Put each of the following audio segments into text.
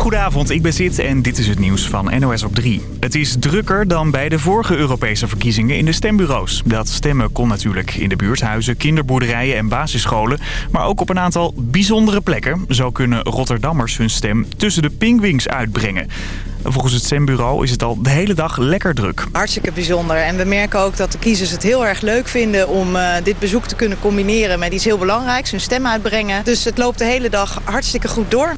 Goedenavond, ik ben Zit en dit is het nieuws van NOS op 3. Het is drukker dan bij de vorige Europese verkiezingen in de stembureaus. Dat stemmen kon natuurlijk in de buurthuizen, kinderboerderijen en basisscholen... maar ook op een aantal bijzondere plekken. Zo kunnen Rotterdammers hun stem tussen de pingwings uitbrengen. Volgens het stembureau is het al de hele dag lekker druk. Hartstikke bijzonder. En we merken ook dat de kiezers het heel erg leuk vinden om uh, dit bezoek te kunnen combineren met iets heel belangrijks, hun stem uitbrengen. Dus het loopt de hele dag hartstikke goed door.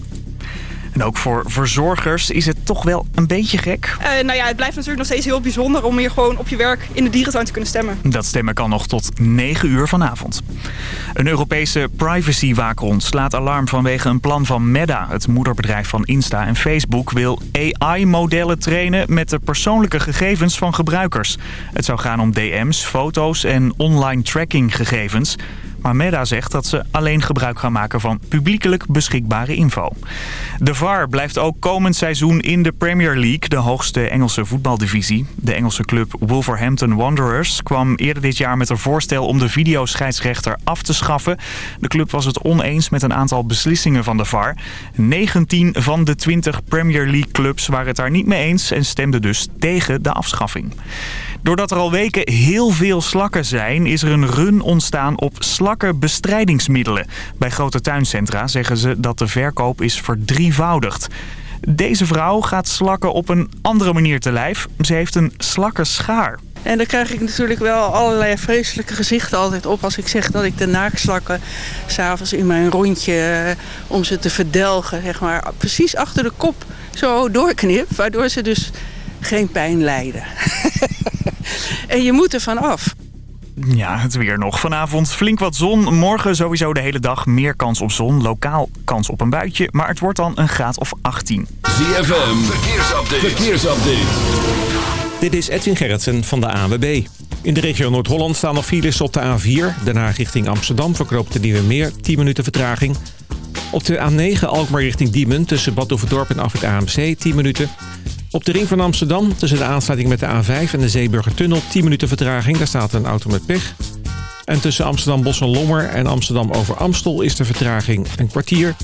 En ook voor verzorgers is het toch wel een beetje gek. Uh, nou ja, het blijft natuurlijk nog steeds heel bijzonder om hier gewoon op je werk in de dierentuin te kunnen stemmen. Dat stemmen kan nog tot 9 uur vanavond. Een Europese privacywaakhond slaat alarm vanwege een plan van Meta. Het moederbedrijf van Insta en Facebook wil AI-modellen trainen met de persoonlijke gegevens van gebruikers. Het zou gaan om DM's, foto's en online tracking gegevens. Maar Meta zegt dat ze alleen gebruik gaan maken van publiekelijk beschikbare info. De VAR blijft ook komend seizoen in de Premier League, de hoogste Engelse voetbaldivisie. De Engelse club Wolverhampton Wanderers kwam eerder dit jaar met een voorstel om de videoscheidsrechter af te schaffen. De club was het oneens met een aantal beslissingen van de VAR. 19 van de 20 Premier League clubs waren het daar niet mee eens en stemden dus tegen de afschaffing. Doordat er al weken heel veel slakken zijn, is er een run ontstaan op slakkenbestrijdingsmiddelen. Bij grote tuincentra zeggen ze dat de verkoop is verdrievoudigd. Deze vrouw gaat slakken op een andere manier te lijf. Ze heeft een slakkenschaar. En dan krijg ik natuurlijk wel allerlei vreselijke gezichten altijd op... als ik zeg dat ik de naakslakken s'avonds in mijn rondje... Eh, om ze te verdelgen, zeg maar, precies achter de kop zo doorknip... waardoor ze dus geen pijn lijden. en je moet er van af. Ja, het weer nog. Vanavond flink wat zon. Morgen sowieso de hele dag meer kans op zon. Lokaal kans op een buitje. Maar het wordt dan een graad of 18. ZFM, verkeersupdate. verkeersupdate. Dit is Edwin Gerritsen van de AWB. In de regio Noord-Holland staan nog files op de A4. Daarna richting Amsterdam verkoopt de Nieuwe Meer 10 minuten vertraging. Op de A9 Alkmaar richting Diemen tussen Bad Oeverdorp en af het AMC 10 minuten. Op de ring van Amsterdam, tussen de aansluiting met de A5 en de Zeeburgertunnel, 10 minuten vertraging. Daar staat een auto met pech. En tussen Amsterdam Bos en Lommer en Amsterdam over Amstel is de vertraging een kwartier.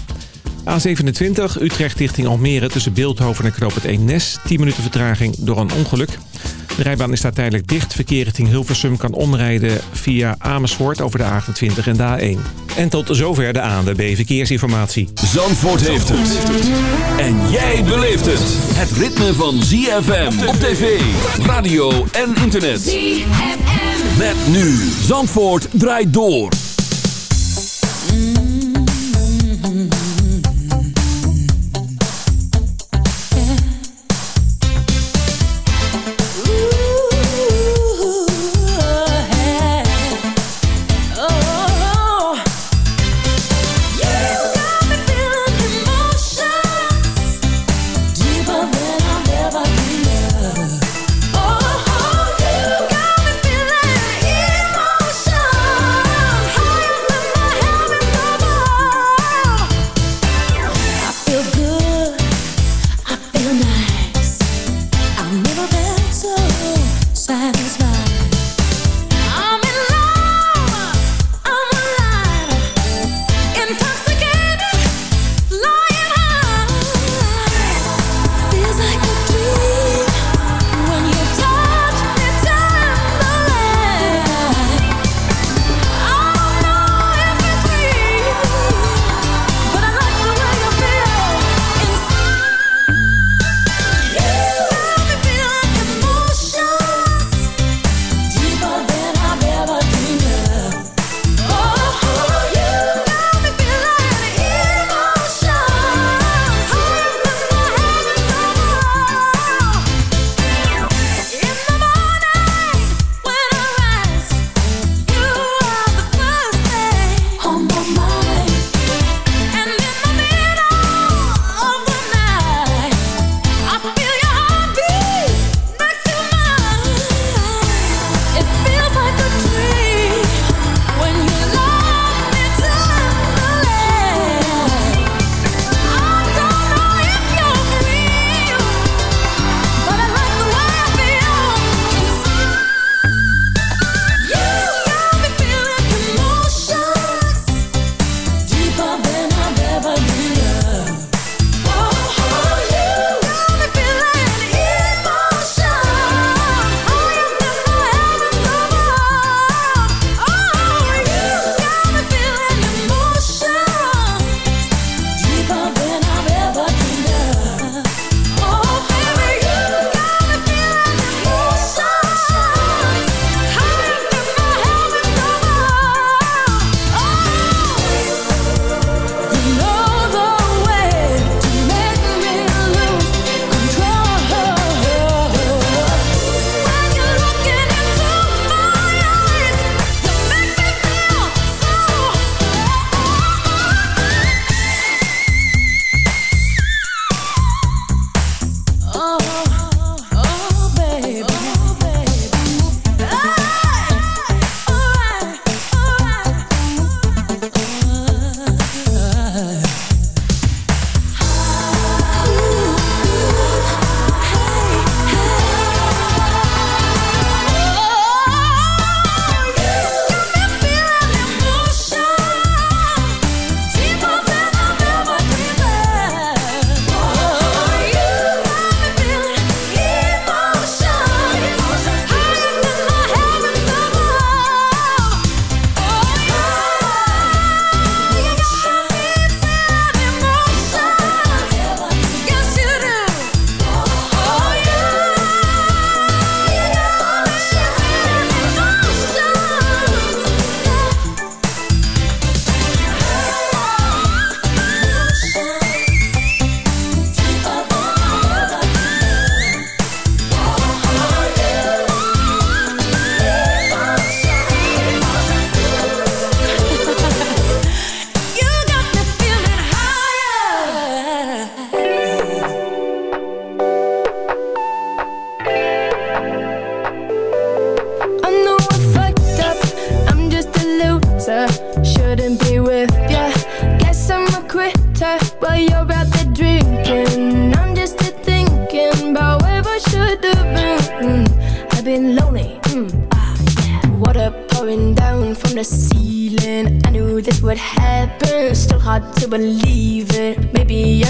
A27 Utrecht richting Almere tussen Beeldhoven en Knoop het Eemnes. 10 minuten vertraging door een ongeluk. De rijbaan is daar tijdelijk dicht. Verkeer richting Hilversum kan omrijden via Amersfoort over de A28 en de A1. En tot zover de ANWB Verkeersinformatie. Zandvoort heeft het. En jij beleeft het. Het ritme van ZFM op tv, radio en internet. ZFM. Met nu. Zandvoort draait door.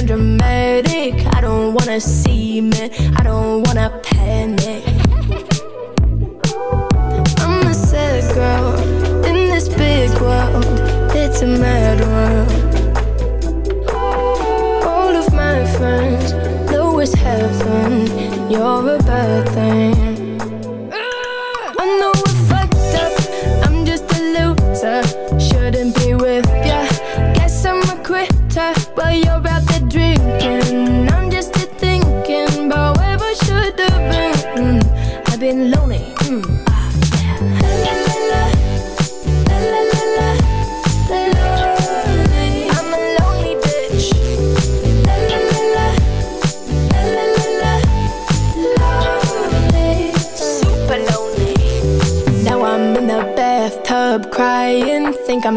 dramatic. I don't wanna see me, I don't wanna panic. I'm a sad girl in this big world. It's a mad world. All of my friends know it's heaven. You're a bad thing.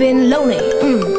been lonely. Mm.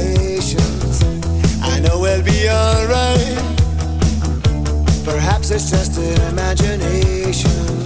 patience. I know we'll be alright. Perhaps it's just an imagination.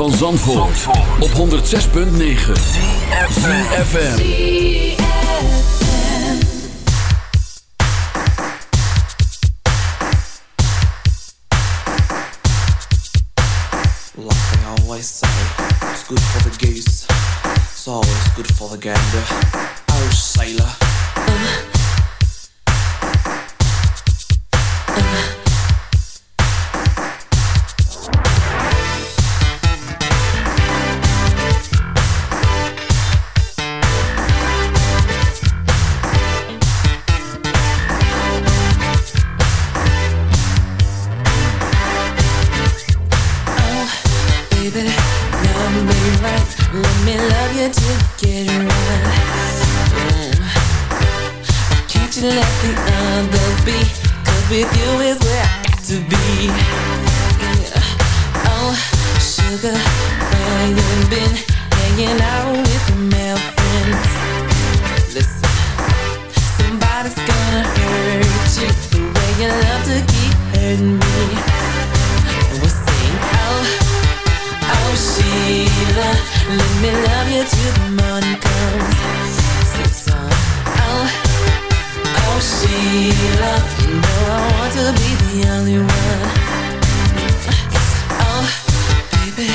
van Zandvoort, Zandvoort. op 106.9 CFFM Like I always say, it's good for the goose, it's always good for the gander. Let me love you till the morning comes Oh, You I want to be the only one Oh, baby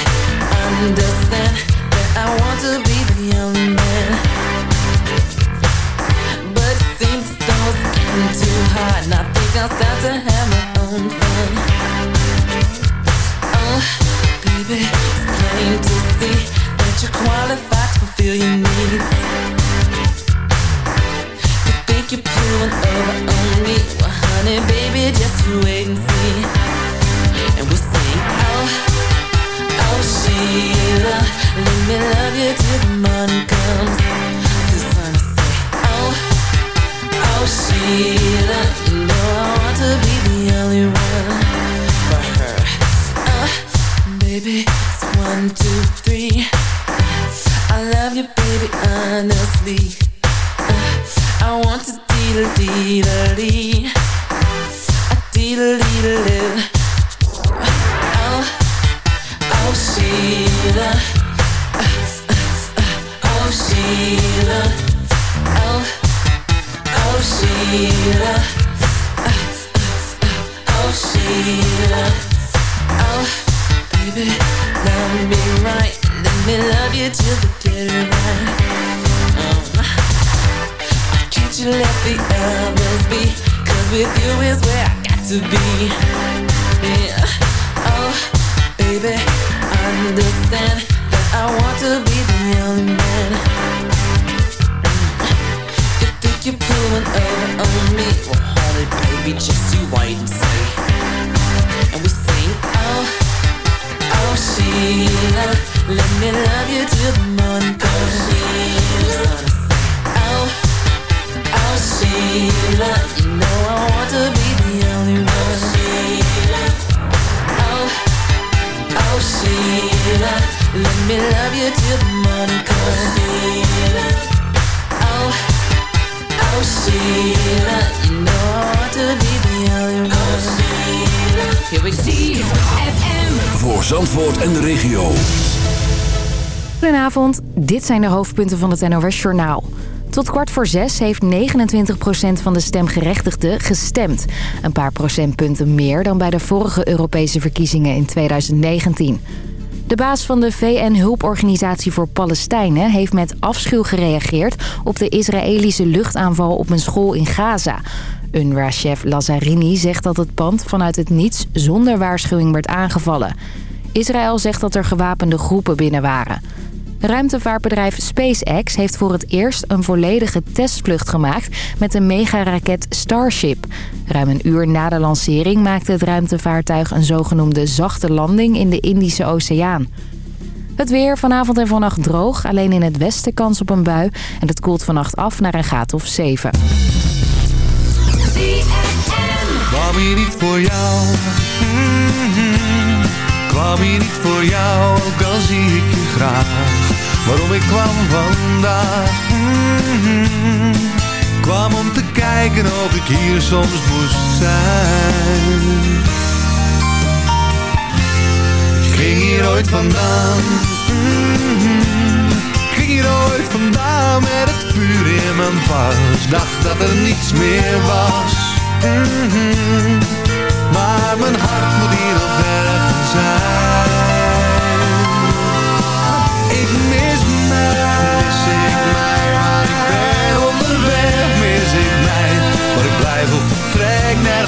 Understand that I want to be the only man But getting too And I think I'll start to have my own fun Oh, baby see you're qualified to fulfill your needs. You think you're pulling over on me? Well, honey, baby, just wait and see. And we'll sing, oh, oh, Sheila, let me love you till the morning say, oh, oh, Sheila, you know I want to be the only one for her. Uh, baby, it's one, two, three. Honestly. Uh, I want to deedle deedle dee, a doo. Oh, oh Sheila, you're over on me? Well, honey, baby, just you wait and see. And we sing, oh, oh, Sheila, let me love you till the morning comes. Oh, oh, Sheila, you know I want to be the only one. Oh, oh, Sheila, let me love you till the morning comes. Oh, Voor Zandvoort en de regio. Goedenavond, dit zijn de hoofdpunten van het NOS Journaal. Tot kwart voor zes heeft 29% van de stemgerechtigden gestemd. Een paar procentpunten meer dan bij de vorige Europese verkiezingen in 2019. De baas van de VN-hulporganisatie voor Palestijnen heeft met afschuw gereageerd... op de Israëlische luchtaanval op een school in Gaza. UNRWA-chef Lazzarini zegt dat het pand vanuit het niets zonder waarschuwing werd aangevallen. Israël zegt dat er gewapende groepen binnen waren. Ruimtevaartbedrijf SpaceX heeft voor het eerst een volledige testvlucht gemaakt met een megaraket Starship. Ruim een uur na de lancering maakte het ruimtevaartuig een zogenoemde zachte landing in de Indische Oceaan. Het weer vanavond en vannacht droog, alleen in het westen kans op een bui. En het koelt vannacht af naar een graad of 7. Kwam hier niet voor jou. Kwam hier niet voor jou Ook al zie ik je graag Waarom ik kwam vandaag Mhm. Kwam om te kijken of ik hier soms moest zijn Ik ging hier ooit vandaan Mhm. Ik ging hier ooit vandaan met het vuur in mijn pas Dacht dat er niets meer was Mhm. Maar mijn hart moet hier nog ergens zijn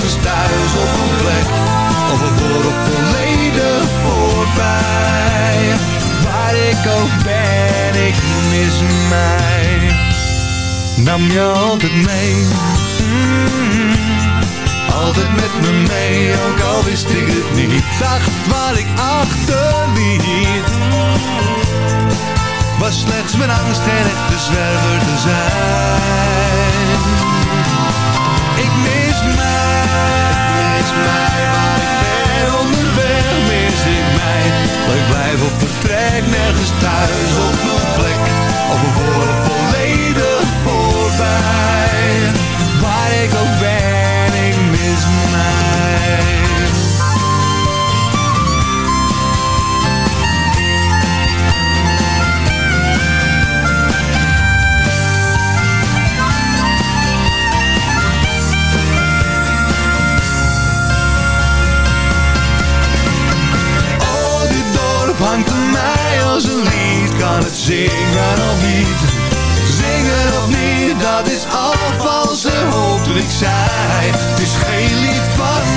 Nergens thuis op een plek Of een of volledig voorbij. Waar ik ook ben Ik mis mij. Nam je altijd mee? Mm. Altijd met me mee, ook al wist ik het niet. Dacht wat ik achterliet Was slechts mijn angst en echte zwerver te zijn ben onderweg Mis ik mij, waar ik blijf of vertrek Nergens thuis op mijn plek. Of een volledig voorbij. Waar ik ook ben, ik mis mij het zingen of niet. Zingen of niet, dat is al valse hoop ik zei Het is geen lied van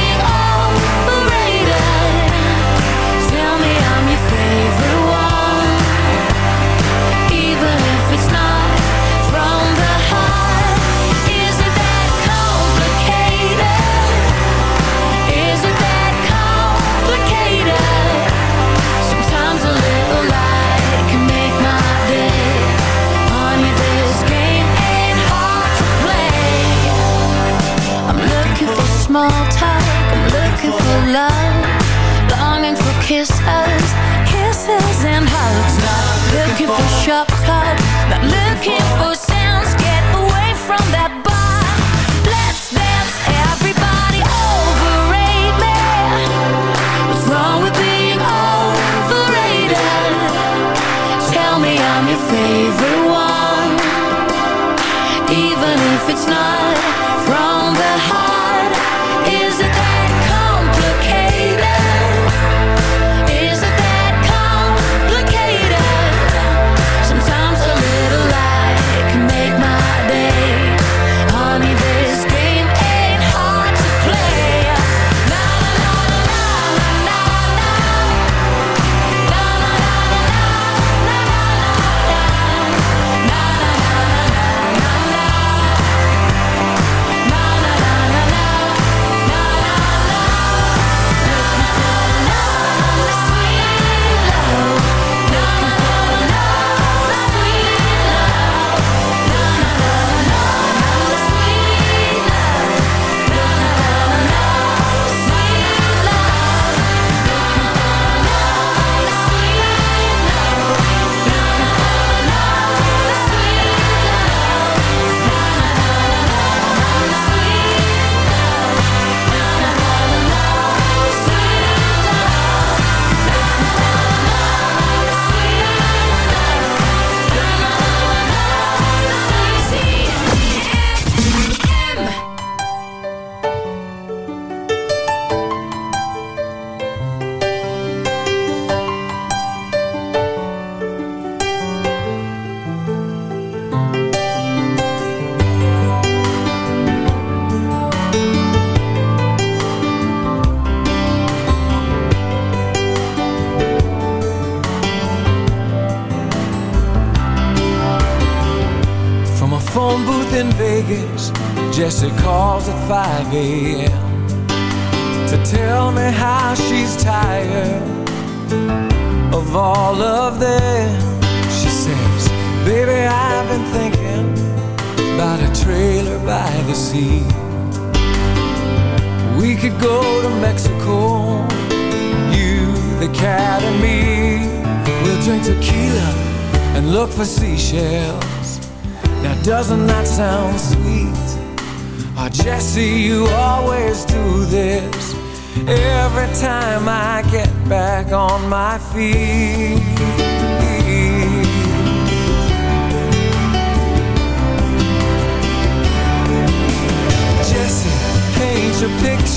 small talk. I'm looking for love. Longing for kisses, kisses and hugs. Not looking for shop talk. Not looking for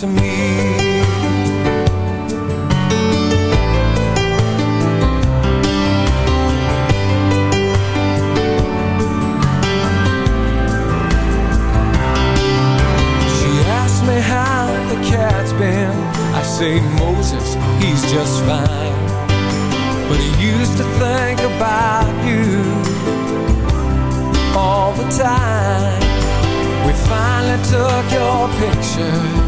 to me She asked me how the cat's been. I say, Moses, he's just fine. But he used to think about you all the time. We finally took your pictures